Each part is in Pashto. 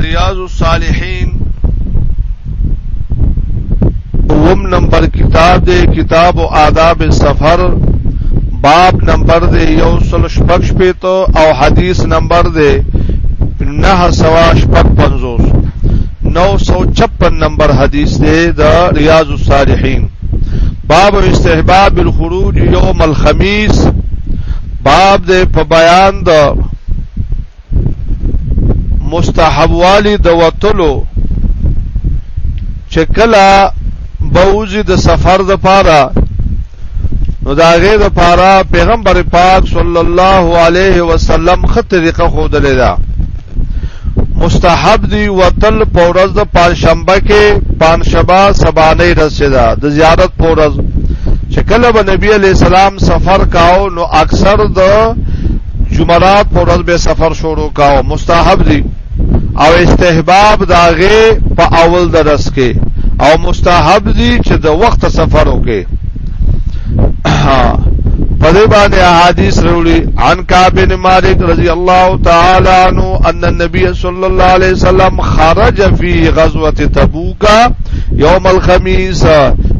ریاض الصالحین دوم نمبر کتاب دے کتاب و آداب سفر باب نمبر دے یو سل شپک شپیتو او حدیث نمبر دے نه سوا شپک پنزوس نو سو چپن نمبر حدیث دے دا ریاض الصالحین باب استحباب الخروج یوم الخمیس باب دې په بیان د مستحب والی د وتلو چې کله بوزي د سفر د پاره نو دا غیر د پاره پیغمبر پاک صلی الله علیه وسلم خطر طریقه خود لیدا مستحب دی وتل پورز د پنځشنبه کې پنځشنبه سبانه رسیدا د زیارت پورز چې کله به نبی علی سلام سفر کاو نو اکثر د جمعرات پورز به سفر شروع کاو مستحب دی او استحباب داغه په اول درس کې او مستحب دی چې د وخت سفر وکړي په دې باندې احادیث وروړي عن کعب بن مالک رضی الله تعالی عنہ ان النبي صلی الله علیه وسلم خرج فی غزوه تبوک یوم الخميس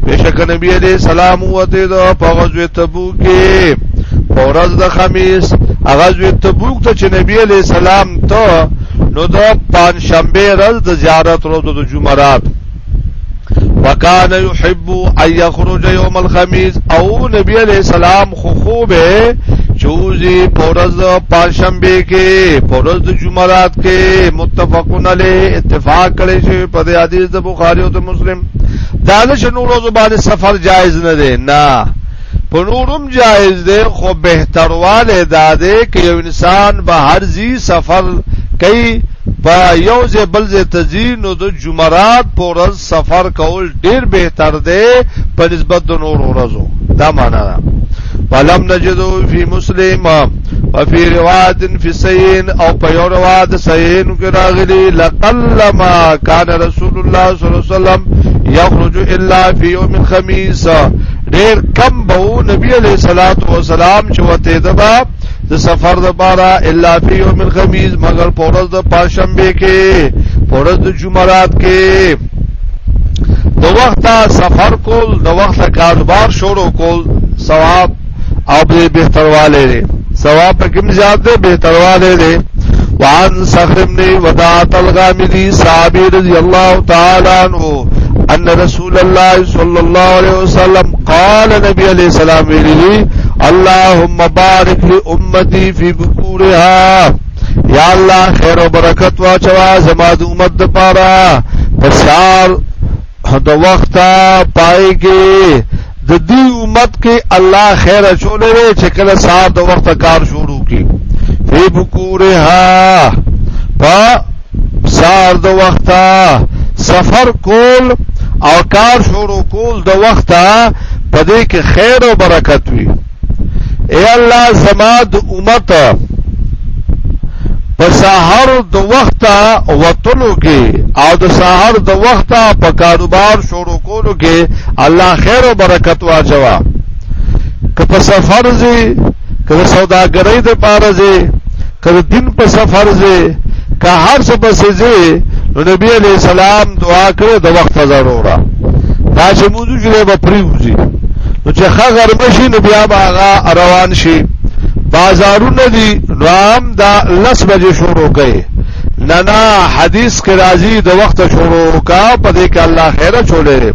بشک نبی علیہ السلام وته د په غزوه تبوک کې فورز د خمیس غزوه تبوک ته چې نبی علیہ السلام ته نو د پنځشنبه ورځ د زیارت ورځ د جمعرات وکانه يحب ان يخرج يوم الخميس او نبی عليه السلام خو خو به چوزی پورز پانشنبه کې پورز جمعرات کې متفقون علی اتفاق کړي چې په دې حدیث د بخاری او د مسلم دا د شنو روز باندې سفر جایز نه دی نه په نورم جایز دی خو بهترواله دا دی چې انسان به هر ځي سفر کوي په یو ځای بل ځای ته ځي نو د جمعرات په ورځ سفر کول ډیر بهتر دی په نسبت د نور ورځو دا معنا ده فلم نجدو فی مسلم وفي روایت فی سین او په یو روایت سین کې راغلی لقلما کان رسول الله صلی الله علیه وسلم یخرج الا فی یوم الخميس ډیر کم به نبی علیہ الصلوۃ والسلام چې وته دبا د سفر د بارا الا فی یوم الخمیس مگر پورز د پاشنبه کې پورز د جمعرات کې د وخت سفر کول د وخت کاروبار شروع کول ثواب او به بهترواله لري ثواب په کوم زیات ده بهترواله لري وعن صخر بن وداعت الغامدي صحابي رضي الله تعالى عنه ان رسول رسول الله صلی الله علیه وسلم قال نبی علیہ السلام ویلی اللهم بارک لامتی فی بکورها یا الله خیر او برکت واچوا زما د امت د پاره پسار د وخت پای کې د دې امت کې الله خیر چولې چې کله سار د وخت کار شروع کی فی بکورها په سار د وخته سفر کول او کار شروع کول د وخته په دې کې خیر او برکت وي اے الله زما د امت په سحر د وخته وتلو کې او د سحر د وخته په کاروبار شروع کولو کې الله خیر او برکت واچوا که په سفر زی کله سوداګرۍ د پاره ځي کله دین په سفر ځي که هر څه بس ځي نو نبی علی السلام دعا کړې د وخت ضروره دا چې موږ جوړه به پریوځي نو چې خغر مشي نو بیا به روان شي بازارونه دي رام دا لس بجې شروع کړي نه نه حدیث کې راځي د وخت شروع کا په دې کې الله خیره چولې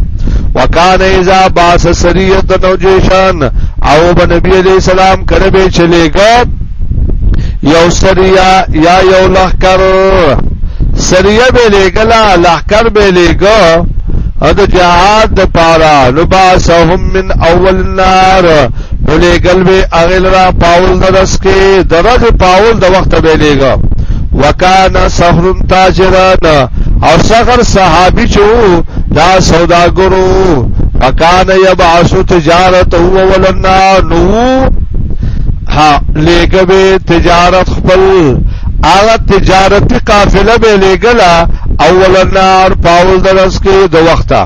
وکانه اذا باس سریه د نوجیشان او بنبی علیہ السلام کړه به چلےګا یو سریا یا یو لخر سریا به لګلا لخر به لګا د جهاد د پارا لباسهم من اول النار بولې ګلوي اغل را پاول ندس کې درځ پاول د وخت به لګا وکانا سحر تاجران او سحر صحابي چو دا سوداګرو فکان یبعث تجارت هو ولنا نو ها لګوي تجارت خپل هغه تجارتي قافله به لګلا اول النار پاول درس کې د وخته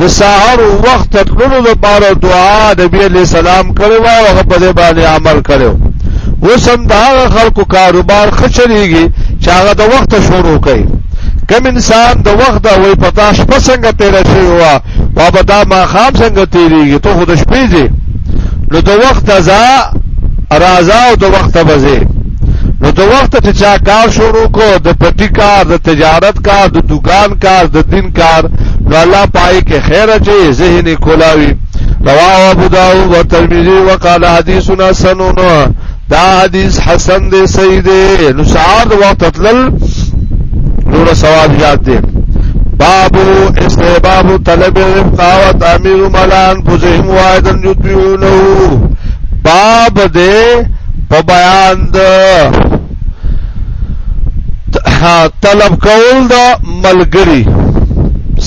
د سحر وخت تللو لپاره دعا نبی علیہ السلام کړو او هغه په دې باندې عمل کړو وسم دا خلکو کاروبار خچريږي چې هغه د وخت شروع کوي کم انسان د وخت دا وای پتا شپه څنګه تیر شي وا بابا دا ما خام څنګه تیریږي ته خود شپې دي نو د وخت ازا رازا او د وخت بزه نو د وخت چې چا کار شروع کو د پټي کار د تجارت کار د دکان کار د دین کار نو الله پای کې خیر اچي ذهن کولاوي رواه ابو داود و ترمذی وقال حدیث حسن دا حدیث حسن دی صحیح دی نو سعاد وخت تل نور ثواب یاد دی باب استحباب طلب الرفقاوت امیر ملان بزهم وایدن یتبیونه باب دے په بیان د طلب کول د ملګری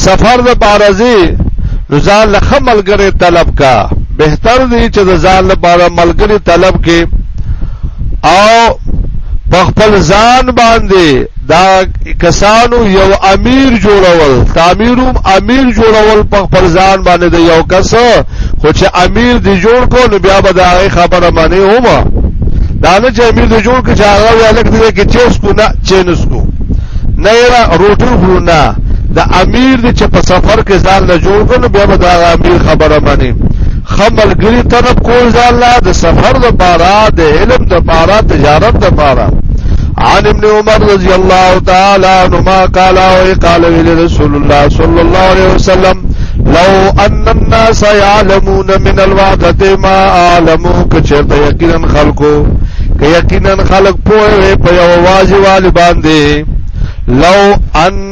سفر د بارزي ځان له ملګری طلب کا بهتر دی چې د ځان لپاره ملګری طلب کې او په خپل ځان باندې دا کسانو یو امیر جوړول تعمیروم امیر جوړول په خپل ځان باندې د یو کس خو چې امیر دی جوړ کو نو بیا به دا خبره معنی هما دا نه چې امیر دی جوړ کې چې هغه ولک دی کې چیس کو نه چینس کو نه را روټي خو نه دا امیر دی چې په سفر کې ځان نه جوړ کو نو بیا به دا امیر خبره معنی خملګری طرف کول ځان لا د سفر د بارا د علم د بارا تجارت د بارا عن ابن عمر رضی اللہ تعالی عنہما قال او قال رسول اللہ صلی اللہ علیہ وسلم لو ان الناس يعلمون من الوعدت ما عالمو کچرته یقینا خلقو که یقینا خلق پوهه په یو واځي والي باندې لو ان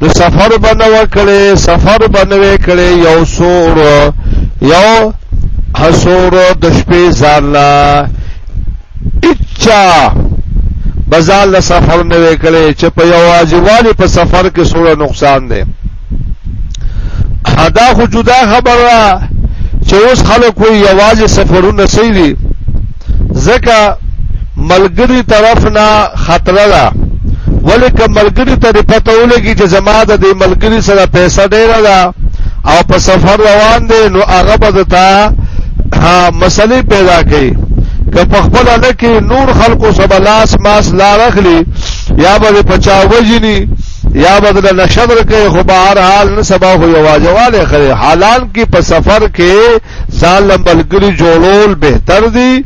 نو سفر باندې وکړي سفر باندې وکړي یو سور یو حسور د شپې ځان لا اچا بازار له سفر نه وکړي چې په یو واجبالي په سفر کې سور نقصان دی دا خو جدا خبره چې اوس خلک وي یوازې سفرونه سوي ځکه ملګری طرف نه خطر ده ولې کوم ملګری ته پته ولګي چې زما د دې ملګری سره پیسې ډیره ده او په سفر روان دي نو هغه بدتا مسلې پیدا کوي که په خپل نه کې نور خلکو سره لاس ماس لا رخلی یا به پچا وجني یا بدل نشدر کوي خو بهر حال نه سبا خو یواجواله خره حالان کې په سفر کې ځان له ملګري جوړول بهتر دي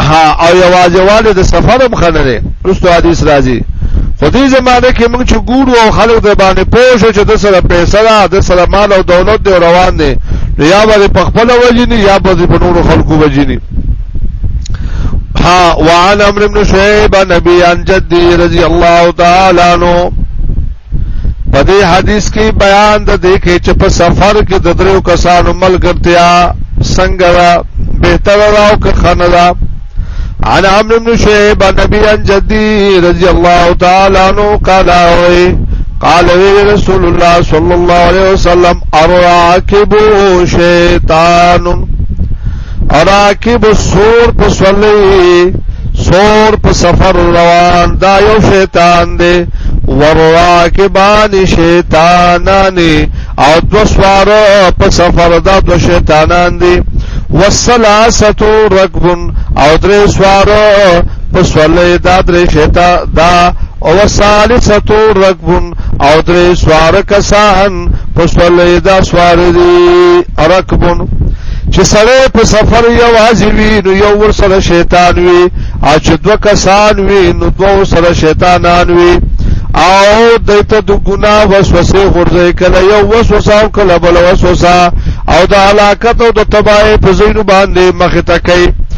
ها او یوازې والي د سفر هم خنه دی رستو حدیث راځي خو دې زمانه کې موږ چې ګورو او خلک د باندې پوه شو چې د سره پیسې را د سره مال او دولت دی روان دی یا به په خپل وجنی یا به په نور خلکو وجنی ها وعن امر ابن شعيب نبي عن جدي رضي الله تعالى عنه په دې حدیث کې بیان د دې کې چې په سفر کې د درو کسانو ملګرتیا څنګه ده بهتره ده او که ښه نه ده عن عمرو بن شعيب نبي عن جدي رضي الله تعالى عنه قال قال رسول الله صلى الله عليه وسلم الراكب شيطان راکب السور په سولې سور په سفر روان دا یو شیطان دی وراکبان شیطانان او دو سوار په سفر دا دو شیطانان دی وسلاستو رکبن او درې سوار په سولې دا درې شیطان دا او ثالثتو رکبن او درې سوار کسان په سولې دا سوار دي رکبن چې سره په سفر یو حاضری نو یو ور سره شیطان وي او چې دوه کسان وي نو دوه سره شیطانان وي او دته د ګنا وسوسه ورځي کله یو وسوسه او کله بل وسوسه او د علاقت او د تباہی په زینو باندې مخ ته کوي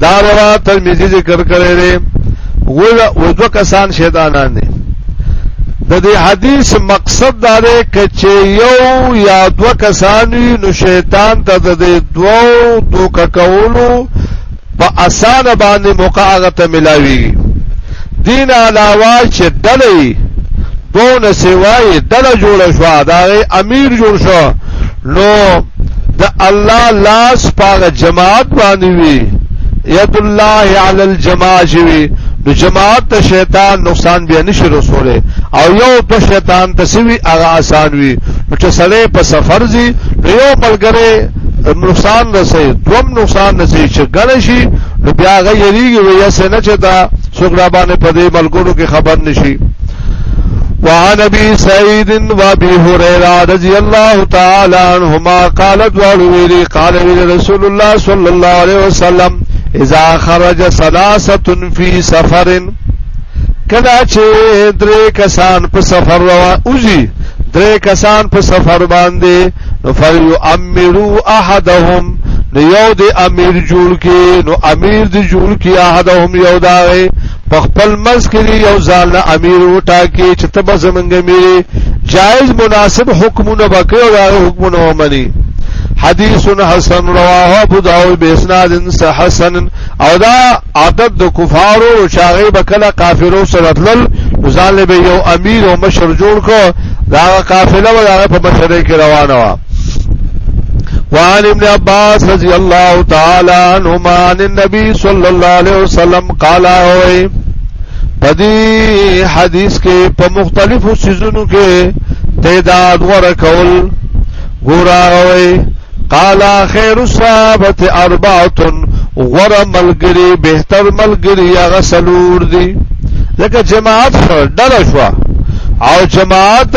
دا روایت ترمذی ذکر کړی دی و دو کسان شیطانان دي د دې حدیث مقصد دا دی چې یو یا دو کسان نو شیطان ته د دې دوو دوک کولو په اسانه باندې موقع هغه ته ملاوي دین علاوه چې دلې دونه سیوای دله جوړ شو دا امیر جوړ شو نو د الله لاس پاغه جماعت باندې وی ید الله علی الجماعه جوی د جماعت ته شیطان نقصان بیا نشي رسوله او یو په شیطان تسوی هغه آسان وی چې سړی په سفر زی یو ملګری نقصان رسي دوم نقصان رسي چې ګل شي بیا غیریږي وي یا سنه چې دا څوک را باندې په دې ملګرو کې خبر نشي وعن ابي سعيد وابي هريره رضي الله تعالى عنهما قالت وروي قال رسول الله صلى الله عليه وسلم اذا خرج ثلاثه في سفر کدا چې درې کسان په سفر روان اوزي درې کسان په سفر باندې نو فلو امروا احدهم نو یو د امیر جوړ کې نو امیر د جوړ کې احدهم یو داوي په خپل منځ کې دی یو ځان له امیر وټاکي چې ته به زمونږ میرې جایز مناسب حکمونه به کوي او هغه حکمونه ومني حدیث حسن رواه ابو داود به اسناد حسن او دا عادت د کفارو او شاغي بکله کافرو سره تلل ځان له یو امیر او مشر جوړ کو دا قافله ولا په مشره کې روانه وا وعن ابن عباس رضی اللہ تعالی عنہما عن النبی صلی اللہ علیہ وسلم قالا ہوئے پدی حدیث کے پا مختلف سیزنو کے تعداد ورکول گورا ہوئے قالا خیر الصحابت اربعتن غور ملگری بہتر ملگری اغا سلور دی لکه جماعت ډله شو او جماعت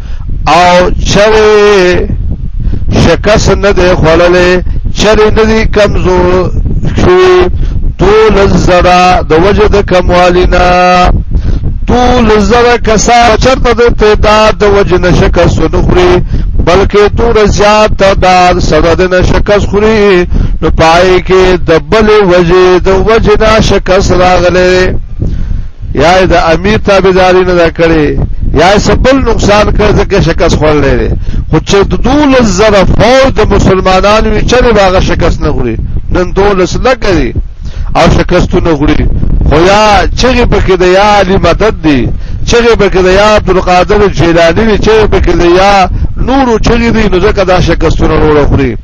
او چرې شکست نه دی خوړلې چرې نه دی کمزور شوی طول الزرا د وجه د کموالینا طول الزرا کسا چرته د تعداد د وجه نشکست نخوري بلکې تور زیات تعداد سره د نشکست خوري نو پای کې د بل وجه د وجه نشکست راغله یا د امیر تابعداري نه کړې یا سبل نقصان کړ ځکه شکست خورلې دي خو چې د دول زره فوج د مسلمانانو یې چرې باغ شکست نه غوري نن دول سره کوي او شکستونه غوري خو یا چې په کې د یا علی مدد دي چې په کې د یا عبد القادر جیلانی دي چې په کې د یا نورو چې دي نو ځکه دا شکستونه وروړي خوري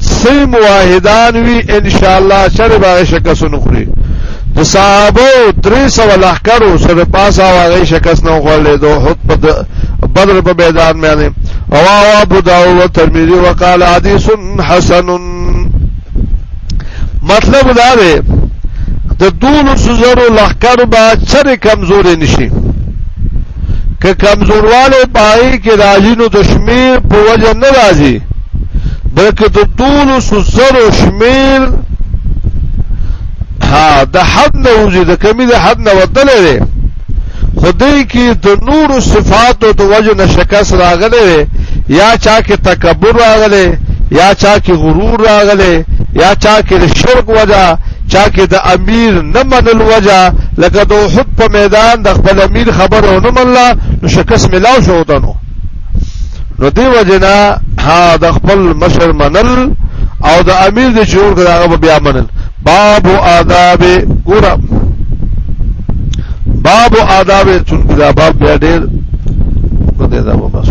سي موحدان وی ان شاء الله چرې باغ شکستونه خوري د صحابه درې سوه لښکرو څه د پاسه او هغې شکست نه وخوړلی د احد په بدر په میدان باندې رواه ابو داود و ترمذی وقال حدیث حسن مطلب دا دی د دونو سوزرو لخکر با چر کمزور نشي که کمزورواله پای کې راځي نو د شمیر په وجه نه راځي بلکې د دونو سوزرو شمیر ها د حد نه وځي د کمی د حد نه وتل لري خدای کې د نور صفات او د وجه نشکاس راغله یا چا کې تکبر راغله یا چا کې غرور راغله یا چا کې د شرک وجه چا کې د امیر نه منل وجه لکه د حد په میدان د خپل امیر خبره نه منله نو شکست ملاو شو دنو نو دی وجنا ها د خپل مشر منل او د امیر د شعور کړه بیا منل باب آداب ګور باب آداب چون دا باب بیا ډیر کو دې دا بس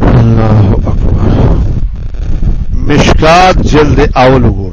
الله اکبر مشکات جلد اول ګور